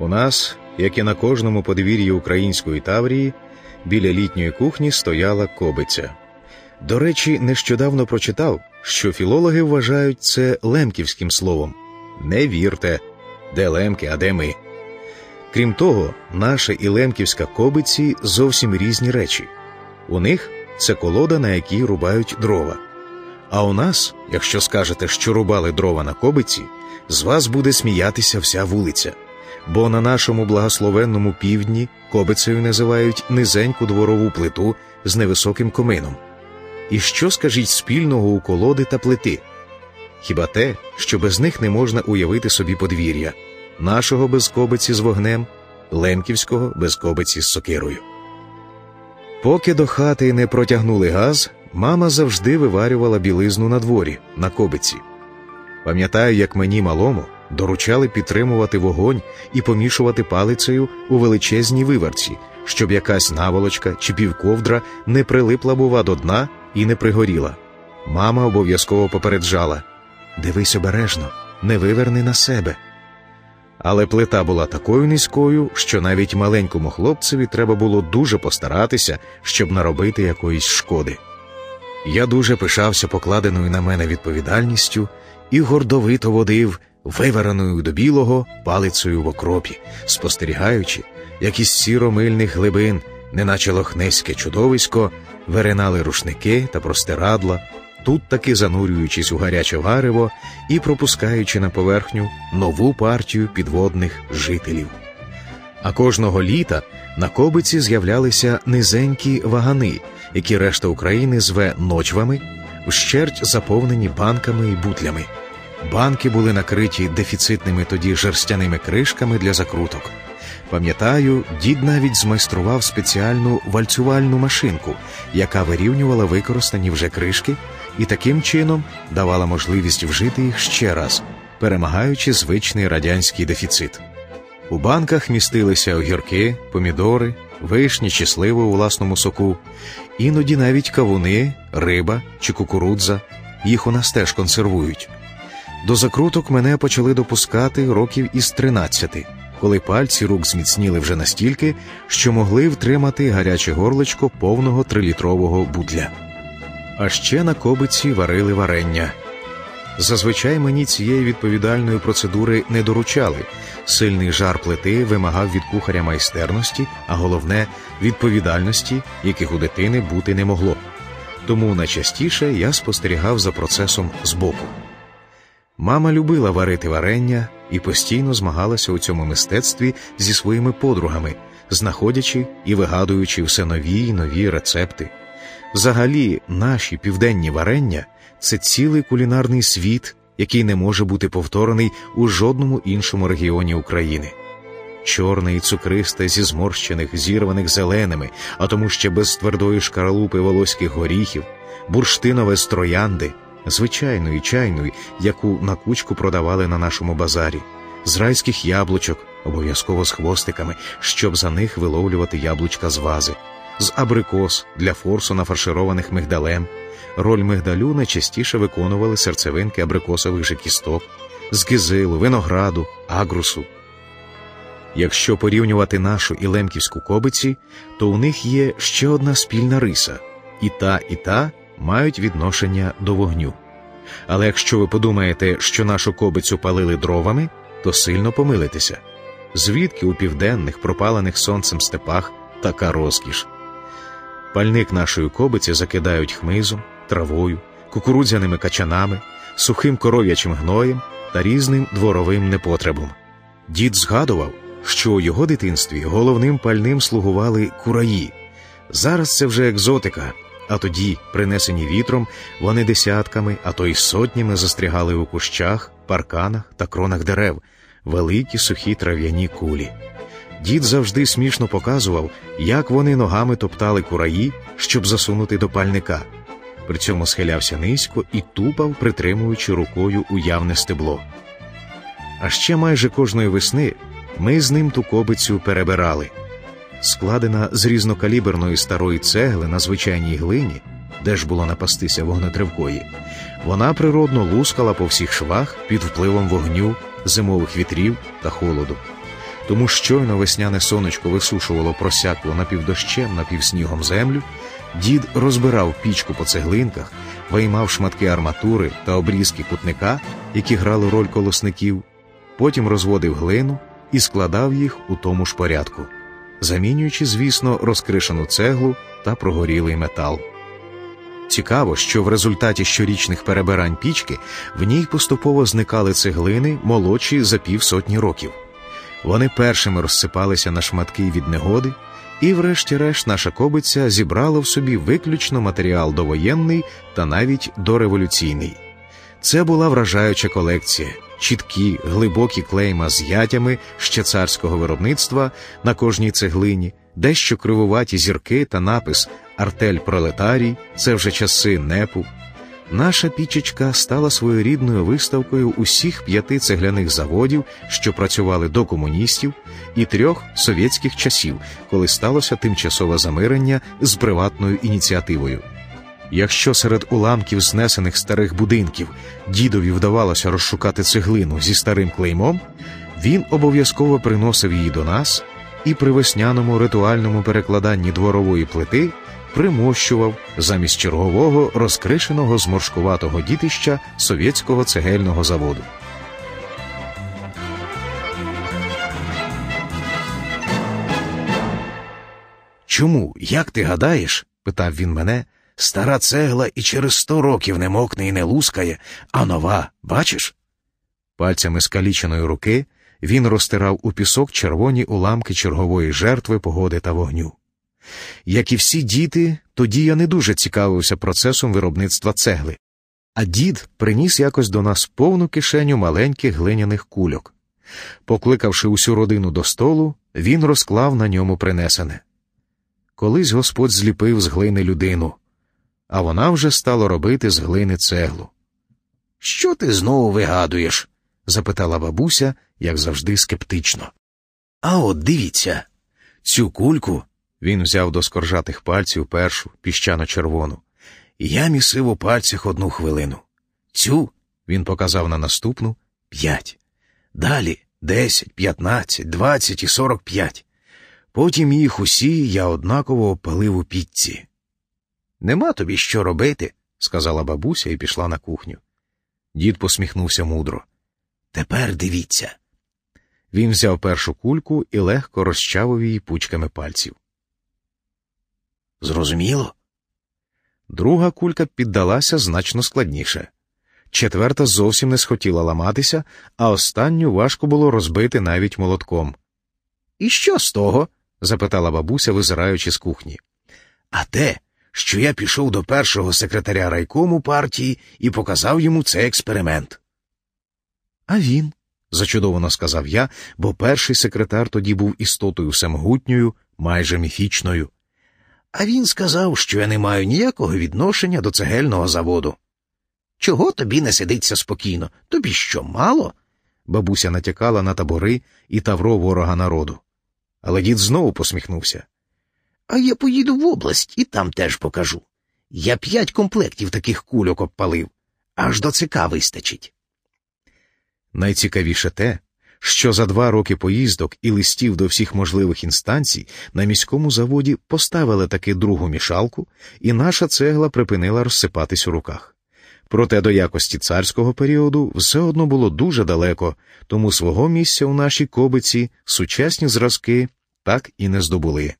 У нас, як і на кожному подвір'ї української таврії, біля літньої кухні стояла кобиця. До речі, нещодавно прочитав, що філологи вважають це лемківським словом. Не вірте, де лемки, а де ми. Крім того, наша і лемківська кобиці зовсім різні речі. У них це колода, на якій рубають дрова. А у нас, якщо скажете, що рубали дрова на кобиці, з вас буде сміятися вся вулиця. Бо на нашому благословенному півдні кобицею називають низеньку дворову плиту з невисоким комином. І що скажіть спільного у колоди та плити? Хіба те, що без них не можна уявити собі подвір'я, нашого без кобиці з вогнем, лемківського без кобиці з сокирою. Поки до хати не протягнули газ, мама завжди виварювала білизну на дворі, на кобиці. Пам'ятаю, як мені малому доручали підтримувати вогонь і помішувати палицею у величезній виверці, щоб якась наволочка чи півковдра не прилипла, бува, до дна і не пригоріла. Мама обов'язково попереджала Дивись обережно, не виверни на себе. Але плита була такою низькою, що навіть маленькому хлопцеві треба було дуже постаратися, щоб наробити якоїсь шкоди. Я дуже пишався покладеною на мене відповідальністю і гордовито водив вивереною до білого палицею в окропі, спостерігаючи, як із сіромильних глибин, неначе лохнеське чудовисько, виринали рушники та простирадла, тут таки занурюючись у гаряче варево і пропускаючи на поверхню нову партію підводних жителів. А кожного літа на кобиці з'являлися низенькі вагани, які решта України зве ночвами, вщерть заповнені банками і бутлями. Банки були накриті дефіцитними тоді жерстяними кришками для закруток. Пам'ятаю, дід навіть змайстрував спеціальну вальцювальну машинку, яка вирівнювала використані вже кришки і таким чином давала можливість вжити їх ще раз, перемагаючи звичний радянський дефіцит. У банках містилися огірки, помідори, вишні чи сливи у власному соку, іноді навіть кавуни, риба чи кукурудза. Їх у нас теж консервують. До закруток мене почали допускати років із 13, коли пальці рук зміцніли вже настільки, що могли втримати гаряче горлечко повного трилітрового будля. А ще на кобиці варили варення. Зазвичай мені цієї відповідальної процедури не доручали. Сильний жар плити вимагав від кухаря майстерності, а головне відповідальності, яких у дитини бути не могло. Тому найчастіше я спостерігав за процесом збоку. Мама любила варити варення і постійно змагалася у цьому мистецтві зі своїми подругами, знаходячи і вигадуючи все нові й нові рецепти. Взагалі, наші південні варення це цілий кулінарний світ, який не може бути повторений у жодному іншому регіоні України. Чорне і цукристе зі зморщених, зірваних зеленими, а тому ще без твердої шкаралупи волоських горіхів, бурштинове з троянди, звичайної чайної, яку на кучку продавали на нашому базарі, з райських яблучок, обов'язково з хвостиками, щоб за них виловлювати яблучка з вази, з абрикос для форсу нафаршированих мигдалем. Роль мигдалю найчастіше виконували серцевинки абрикосових же кісток, з кизилу, винограду, агрусу. Якщо порівнювати нашу і лемківську кобиці, то у них є ще одна спільна риса і та, і та мають відношення до вогню. Але якщо ви подумаєте, що нашу кобицю палили дровами, то сильно помилитеся. Звідки у південних, пропалених сонцем степах така розкіш? Пальник нашої кобиці закидають хмизом, травою, кукурудзяними качанами, сухим коров'ячим гноєм та різним дворовим непотребом. Дід згадував, що у його дитинстві головним пальним слугували кураї. Зараз це вже екзотика, а тоді, принесені вітром, вони десятками, а то й сотнями застрягали у кущах, парканах та кронах дерев, великі сухі трав'яні кулі. Дід завжди смішно показував, як вони ногами топтали кураї, щоб засунути до пальника. При цьому схилявся низько і тупав, притримуючи рукою уявне стебло. А ще майже кожної весни ми з ним ту кобицю перебирали. Складена з різнокаліберної старої цегли на звичайній глині, де ж було напастися вогнетривкої, вона природно лускала по всіх швах під впливом вогню, зимових вітрів та холоду. Тому щойно весняне сонечко висушувало просякло напівдощем, напівснігом землю, дід розбирав пічку по цеглинках, виймав шматки арматури та обрізки кутника, які грали роль колосників, потім розводив глину і складав їх у тому ж порядку, замінюючи, звісно, розкришену цеглу та прогорілий метал. Цікаво, що в результаті щорічних перебирань пічки в ній поступово зникали цеглини молодші за півсотні років. Вони першими розсипалися на шматки від негоди, і, врешті-решт, наша кобиця зібрала в собі виключно матеріал довоєнний та навіть дореволюційний. Це була вражаюча колекція, чіткі, глибокі клейма з ятями ще царського виробництва на кожній цеглині, дещо кривуваті зірки та напис Артель пролетарій це вже часи непу. Наша пічечка стала своєрідною виставкою усіх п'яти цегляних заводів, що працювали до комуністів, і трьох совєтських часів, коли сталося тимчасове замирення з приватною ініціативою. Якщо серед уламків знесених старих будинків дідові вдавалося розшукати цеглину зі старим клеймом, він обов'язково приносив її до нас і при весняному ритуальному перекладанні дворової плити примощував замість чергового розкришеного зморшкуватого дітища совєтського цегельного заводу. Чому, як ти гадаєш? питав він мене. Стара цегла і через сто років не мокне і не лускає, а нова, бачиш? Пальцями скаліченої руки він розтирав у пісок червоні уламки чергової жертви погоди та вогню. Як і всі діти, тоді я не дуже цікавився процесом виробництва цегли, а дід приніс якось до нас повну кишеню маленьких глиняних кульок. Покликавши усю родину до столу, він розклав на ньому принесене. Колись Господь зліпив з глини людину, а вона вже стала робити з глини цеглу. Що ти знову вигадуєш? запитала бабуся, як завжди, скептично. А от дивіться, цю кульку він взяв до скоржатих пальців першу піщано червону. Я місив у пальцях одну хвилину. Цю він показав на наступну п'ять. Далі десять, п'ятнадцять, двадцять і сорок п'ять. Потім їх усі я однаково опалив у пітці. Нема тобі що робити, сказала бабуся і пішла на кухню. Дід посміхнувся мудро. Тепер дивіться. Він взяв першу кульку і легко розчавив її пучками пальців. Зрозуміло? Друга кулька піддалася значно складніше. Четверта зовсім не схотіла ламатися, а останню важко було розбити навіть молотком. І що з того? запитала бабуся, визираючи з кухні. А те, що я пішов до першого секретаря райкому партії і показав йому цей експеримент. А він, зачудовано сказав я, бо перший секретар тоді був істотою всемогутньою, майже міфічною. А він сказав, що я не маю ніякого відношення до цегельного заводу. Чого тобі не сидиться спокійно? Тобі що мало? Бабуся натякала на табори і тавро ворога народу. Але дід знову посміхнувся. А я поїду в область і там теж покажу. Я п'ять комплектів таких кульок обпалив, аж до ЦК вистачить. Найцікавіше те, що за два роки поїздок і листів до всіх можливих інстанцій на міському заводі поставили таки другу мішалку, і наша цегла припинила розсипатись у руках. Проте до якості царського періоду все одно було дуже далеко, тому свого місця у нашій кобиці сучасні зразки так і не здобули.